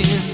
again.